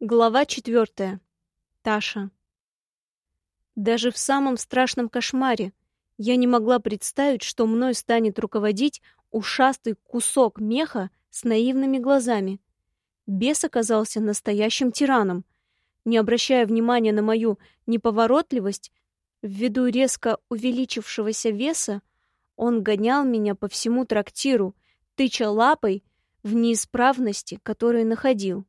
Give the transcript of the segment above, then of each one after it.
Глава четвертая. Таша. Даже в самом страшном кошмаре я не могла представить, что мной станет руководить ушастый кусок меха с наивными глазами. Бес оказался настоящим тираном. Не обращая внимания на мою неповоротливость, ввиду резко увеличившегося веса, он гонял меня по всему трактиру, тыча лапой в неисправности, которые находил.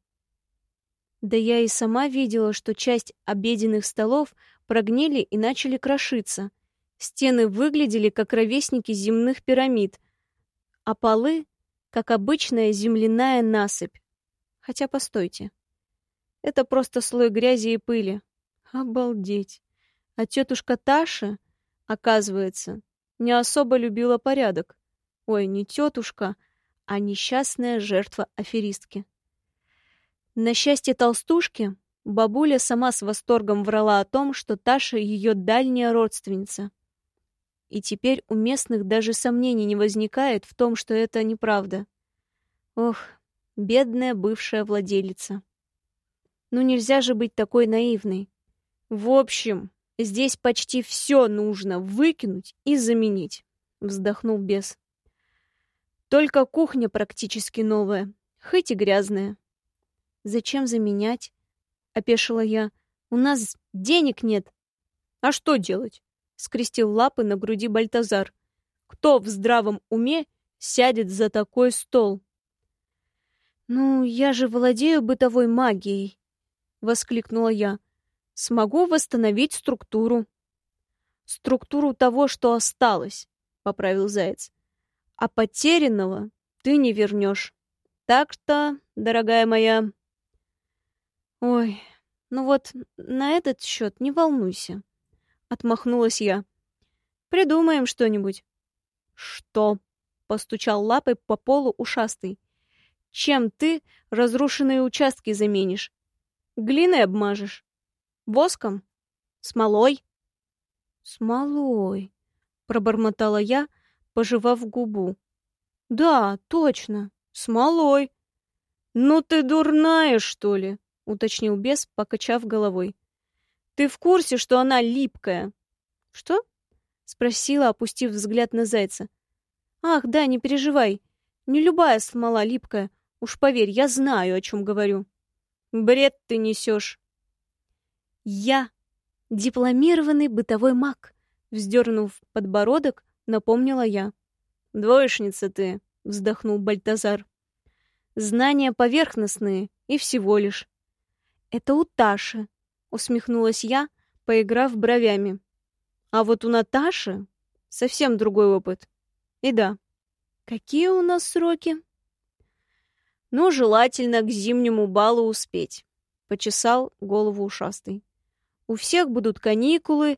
Да я и сама видела, что часть обеденных столов прогнили и начали крошиться. Стены выглядели как ровесники земных пирамид, а полы — как обычная земляная насыпь. Хотя, постойте. Это просто слой грязи и пыли. Обалдеть. А тетушка Таша, оказывается, не особо любила порядок. Ой, не тетушка, а несчастная жертва аферистки. На счастье толстушки, бабуля сама с восторгом врала о том, что Таша ее дальняя родственница. И теперь у местных даже сомнений не возникает в том, что это неправда. Ох, бедная бывшая владелица. Ну нельзя же быть такой наивной. В общем, здесь почти все нужно выкинуть и заменить, вздохнул бес. Только кухня практически новая, хоть и грязная. Зачем заменять? Опешила я. У нас денег нет. А что делать? Скрестил лапы на груди Бальтазар. Кто в здравом уме сядет за такой стол? Ну, я же владею бытовой магией, воскликнула я. Смогу восстановить структуру. Структуру того, что осталось, поправил Заяц. А потерянного ты не вернешь. Так что, дорогая моя, Ой, ну вот на этот счет не волнуйся. Отмахнулась я. Придумаем что-нибудь. Что? Постучал лапой по полу ушастый. Чем ты разрушенные участки заменишь? Глиной обмажешь? Воском? Смолой? Смолой, пробормотала я, пожевав губу. Да, точно, смолой. Ну ты дурная, что ли? Уточнил бес, покачав головой. Ты в курсе, что она липкая? Что? спросила, опустив взгляд на зайца. Ах, да, не переживай. Не любая смола липкая. Уж поверь, я знаю, о чем говорю. Бред ты несешь. Я дипломированный бытовой маг, вздернув подбородок, напомнила я. Двоечница ты, вздохнул Бальтазар. Знания поверхностные и всего лишь. Это у Таши, усмехнулась я, поиграв бровями. А вот у Наташи совсем другой опыт. И да, какие у нас сроки? Ну, желательно к зимнему балу успеть, почесал голову ушастый. У всех будут каникулы,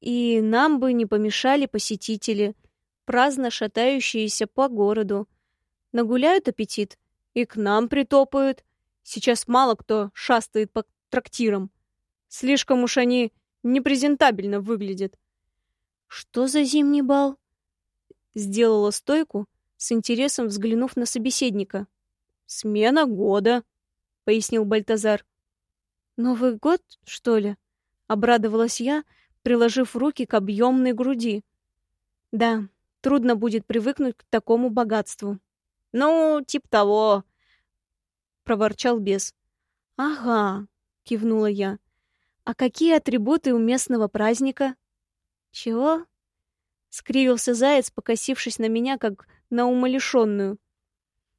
и нам бы не помешали посетители, праздно шатающиеся по городу. Нагуляют аппетит и к нам притопают, Сейчас мало кто шастает по трактирам. Слишком уж они непрезентабельно выглядят. Что за зимний бал? Сделала стойку, с интересом взглянув на собеседника. Смена года, пояснил Бальтазар. Новый год, что ли? Обрадовалась я, приложив руки к объемной груди. Да, трудно будет привыкнуть к такому богатству. Ну, типа того, проворчал бес. Ага, кивнула я. А какие атрибуты у местного праздника? Чего? скривился заяц, покосившись на меня как на умалишенную.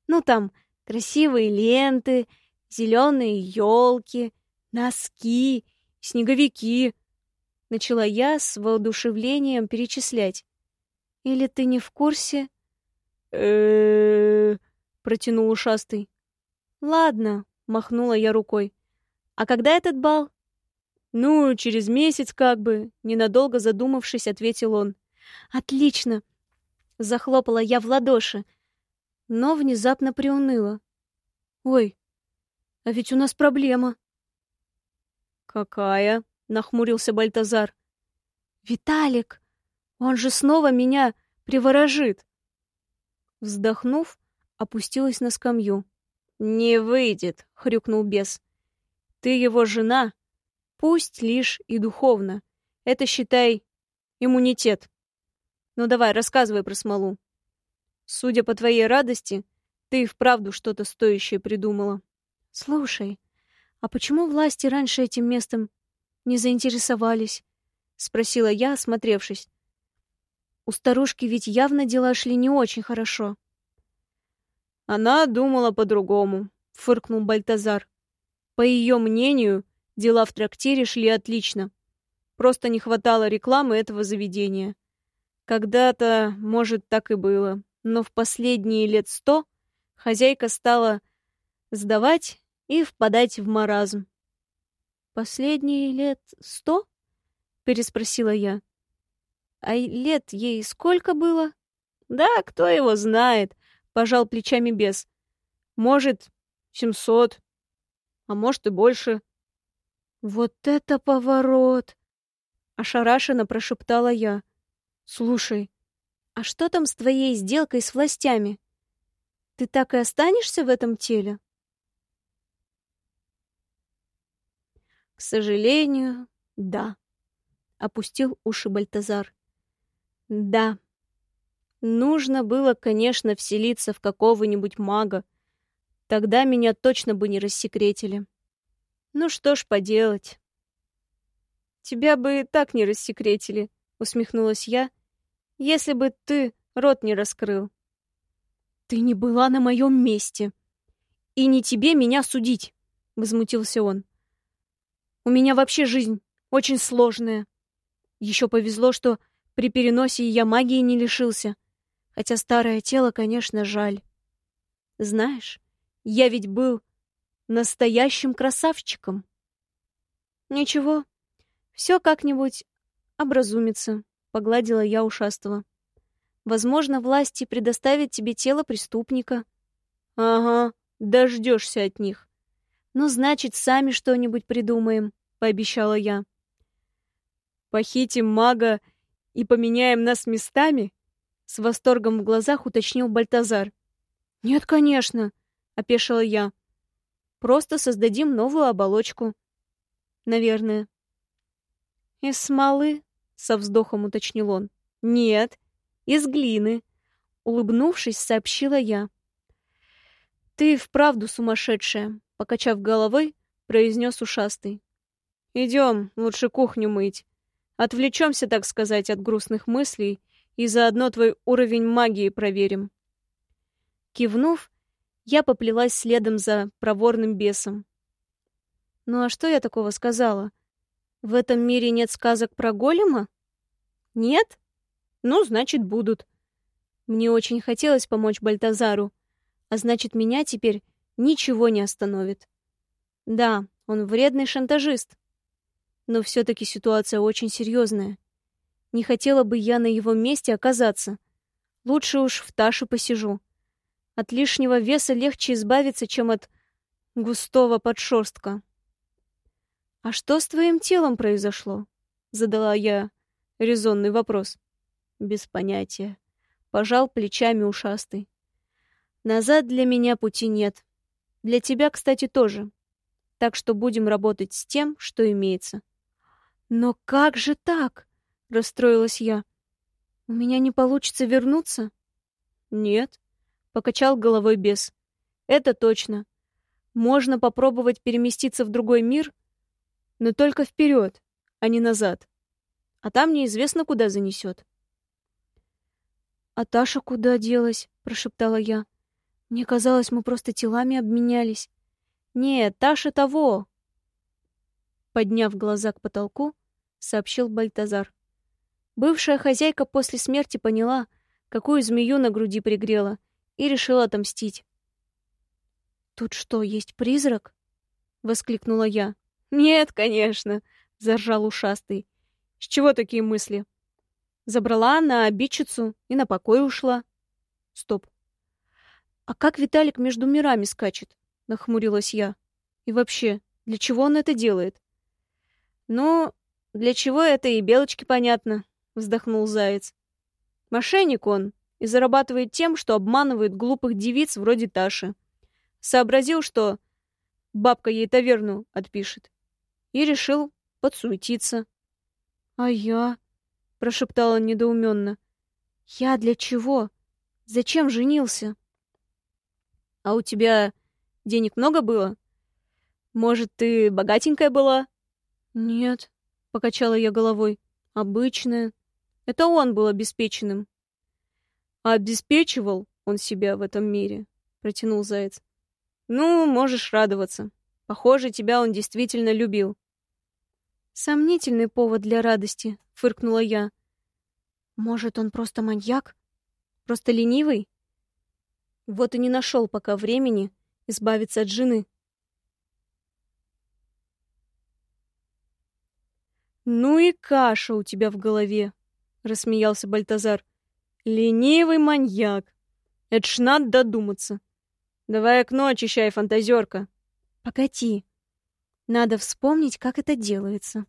Ну там красивые ленты, зеленые елки, носки, снеговики. Начала я с воодушевлением перечислять. Или ты не в курсе? э протянул ушастый. Ладно, махнула я рукой. А когда этот бал? Ну, через месяц как бы, ненадолго задумавшись, ответил он. Отлично, захлопала я в ладоши, но внезапно приуныла. Ой, а ведь у нас проблема. Какая? нахмурился Бальтазар. Виталик, он же снова меня приворожит. Вздохнув, опустилась на скамью. «Не выйдет», — хрюкнул бес. Ты его жена, пусть лишь и духовно. Это, считай, иммунитет. Ну давай, рассказывай про смолу. Судя по твоей радости, ты вправду что-то стоящее придумала. Слушай, а почему власти раньше этим местом не заинтересовались? Спросила я, осмотревшись. У старушки ведь явно дела шли не очень хорошо. Она думала по-другому, фыркнул Бальтазар. По ее мнению, дела в трактире шли отлично. Просто не хватало рекламы этого заведения. Когда-то, может, так и было, но в последние лет сто хозяйка стала сдавать и впадать в маразм. «Последние лет сто?» — переспросила я. А лет ей сколько было? Да, кто его знает, пожал плечами бес. Может, семьсот, а может и больше. Вот это поворот! Ошарашенно прошептала я. Слушай, а что там с твоей сделкой с властями? Ты так и останешься в этом теле? К сожалению, да. Опустил уши Бальтазар. Да. Нужно было, конечно, вселиться в какого-нибудь мага. Тогда меня точно бы не рассекретили. Ну что ж поделать. Тебя бы и так не рассекретили, усмехнулась я, если бы ты рот не раскрыл. Ты не была на моем месте. И не тебе меня судить, возмутился он. У меня вообще жизнь очень сложная. Еще повезло, что при переносе я магии не лишился. Хотя старое тело, конечно, жаль. Знаешь, я ведь был настоящим красавчиком. Ничего, все как-нибудь образумится, погладила я ушастого. Возможно, власти предоставят тебе тело преступника. Ага, дождешься от них. Ну, значит, сами что-нибудь придумаем, пообещала я. Похитим мага и поменяем нас местами?» С восторгом в глазах уточнил Бальтазар. «Нет, конечно», — опешила я. «Просто создадим новую оболочку. Наверное». «Из смолы?» — со вздохом уточнил он. «Нет, из глины», — улыбнувшись, сообщила я. «Ты вправду сумасшедшая», — покачав головой, произнес ушастый. «Идем, лучше кухню мыть. Отвлечемся, так сказать, от грустных мыслей и заодно твой уровень магии проверим. Кивнув, я поплелась следом за проворным бесом. Ну а что я такого сказала? В этом мире нет сказок про голема? Нет? Ну, значит, будут. Мне очень хотелось помочь Бальтазару, а значит, меня теперь ничего не остановит. Да, он вредный шантажист, но все-таки ситуация очень серьезная. Не хотела бы я на его месте оказаться. Лучше уж в Таше посижу. От лишнего веса легче избавиться, чем от густого подшерстка. «А что с твоим телом произошло?» — задала я резонный вопрос. «Без понятия». Пожал плечами ушастый. «Назад для меня пути нет. Для тебя, кстати, тоже. Так что будем работать с тем, что имеется». «Но как же так?» — расстроилась я. «У меня не получится вернуться?» «Нет», — покачал головой бес. «Это точно. Можно попробовать переместиться в другой мир, но только вперед, а не назад. А там неизвестно, куда занесет». «А Таша куда делась?» — прошептала я. «Мне казалось, мы просто телами обменялись». «Нет, Таша того, подняв глаза к потолку, сообщил Бальтазар. Бывшая хозяйка после смерти поняла, какую змею на груди пригрела, и решила отомстить. «Тут что, есть призрак?» — воскликнула я. «Нет, конечно», — заржал ушастый. «С чего такие мысли?» Забрала на обидчицу и на покой ушла. Стоп. «А как Виталик между мирами скачет?» — нахмурилась я. «И вообще, для чего он это делает?» «Ну, для чего это и Белочке понятно», — вздохнул Заяц. «Мошенник он и зарабатывает тем, что обманывает глупых девиц вроде Таши. Сообразил, что бабка ей таверну отпишет. И решил подсуетиться. «А я?» — прошептала недоуменно. «Я для чего? Зачем женился?» «А у тебя денег много было? Может, ты богатенькая была?» «Нет», — покачала я головой. «Обычная. Это он был обеспеченным». «А обеспечивал он себя в этом мире», — протянул Заяц. «Ну, можешь радоваться. Похоже, тебя он действительно любил». «Сомнительный повод для радости», — фыркнула я. «Может, он просто маньяк? Просто ленивый?» Вот и не нашел пока времени избавиться от жены. «Ну и каша у тебя в голове», — рассмеялся Бальтазар. «Ленивый маньяк. Это ж надо додуматься. Давай окно очищай, фантазерка». «Погоди», надо вспомнить, как это делается.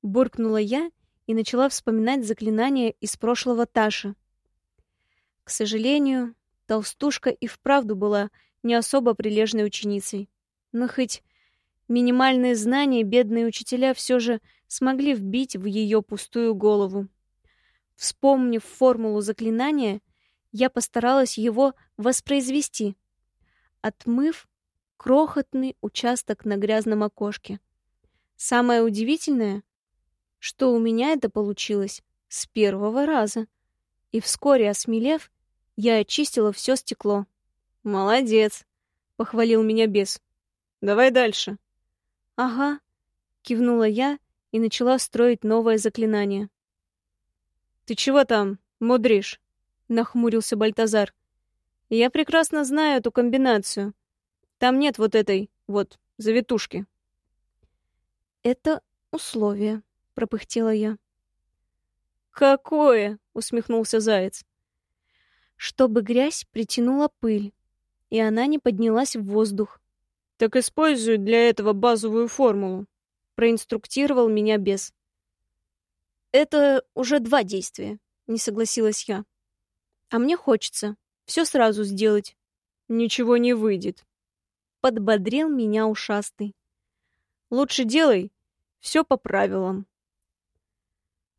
Буркнула я и начала вспоминать заклинания из прошлого Таши. К сожалению, толстушка и вправду была не особо прилежной ученицей. Но хоть минимальные знания бедные учителя все же смогли вбить в ее пустую голову. Вспомнив формулу заклинания, я постаралась его воспроизвести. Отмыв крохотный участок на грязном окошке. Самое удивительное, что у меня это получилось с первого раза. И вскоре, осмелев, я очистила все стекло. «Молодец!» — похвалил меня бес. «Давай дальше». «Ага», — кивнула я и начала строить новое заклинание. «Ты чего там, мудришь?» — нахмурился Бальтазар. «Я прекрасно знаю эту комбинацию. Там нет вот этой вот завитушки. Это условие, пропыхтела я. Какое? усмехнулся заяц. Чтобы грязь притянула пыль, и она не поднялась в воздух. Так используй для этого базовую формулу, проинструктировал меня бес. Это уже два действия, не согласилась я. А мне хочется все сразу сделать. Ничего не выйдет, подбодрил меня ушастый. Лучше делай все по правилам.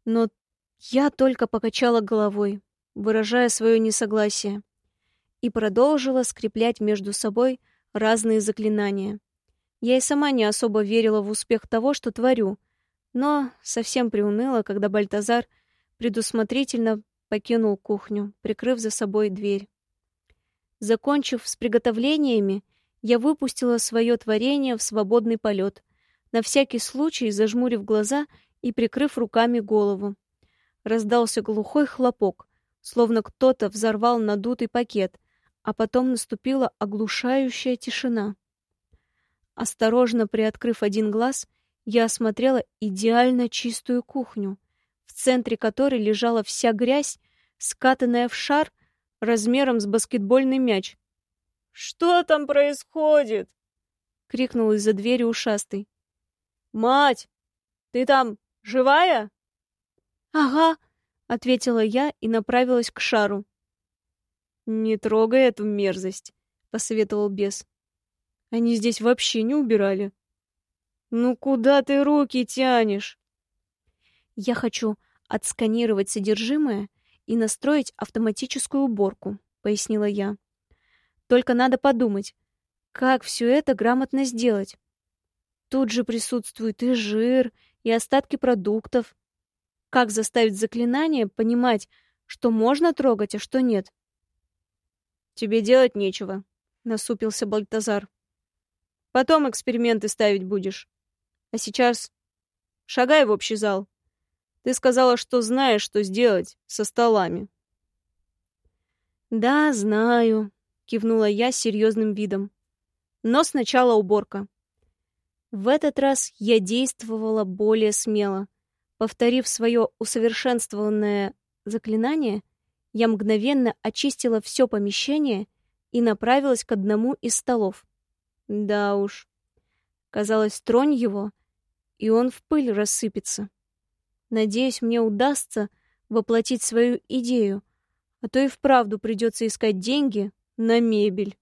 Но я только покачала головой, выражая свое несогласие, и продолжила скреплять между собой разные заклинания. Я и сама не особо верила в успех того, что творю, но совсем приуныла, когда Бальтазар предусмотрительно покинул кухню, прикрыв за собой дверь. Закончив с приготовлениями, я выпустила свое творение в свободный полет, на всякий случай зажмурив глаза и прикрыв руками голову. Раздался глухой хлопок, словно кто-то взорвал надутый пакет, а потом наступила оглушающая тишина. Осторожно приоткрыв один глаз, я осмотрела идеально чистую кухню, в центре которой лежала вся грязь, скатанная в шар размером с баскетбольный мяч. «Что там происходит?» — крикнул из-за двери ушастый. «Мать, ты там живая?» «Ага», — ответила я и направилась к шару. «Не трогай эту мерзость», — посоветовал бес. «Они здесь вообще не убирали». «Ну куда ты руки тянешь?» «Я хочу отсканировать содержимое и настроить автоматическую уборку», — пояснила я. Только надо подумать, как все это грамотно сделать. Тут же присутствует и жир, и остатки продуктов. Как заставить заклинание понимать, что можно трогать, а что нет? «Тебе делать нечего», — насупился Бальтазар. «Потом эксперименты ставить будешь. А сейчас шагай в общий зал. Ты сказала, что знаешь, что сделать со столами». «Да, знаю», — кивнула я с серьезным видом. «Но сначала уборка». В этот раз я действовала более смело. Повторив свое усовершенствованное заклинание, я мгновенно очистила все помещение и направилась к одному из столов. Да уж. Казалось, тронь его, и он в пыль рассыпется. Надеюсь, мне удастся воплотить свою идею, а то и вправду придется искать деньги на мебель.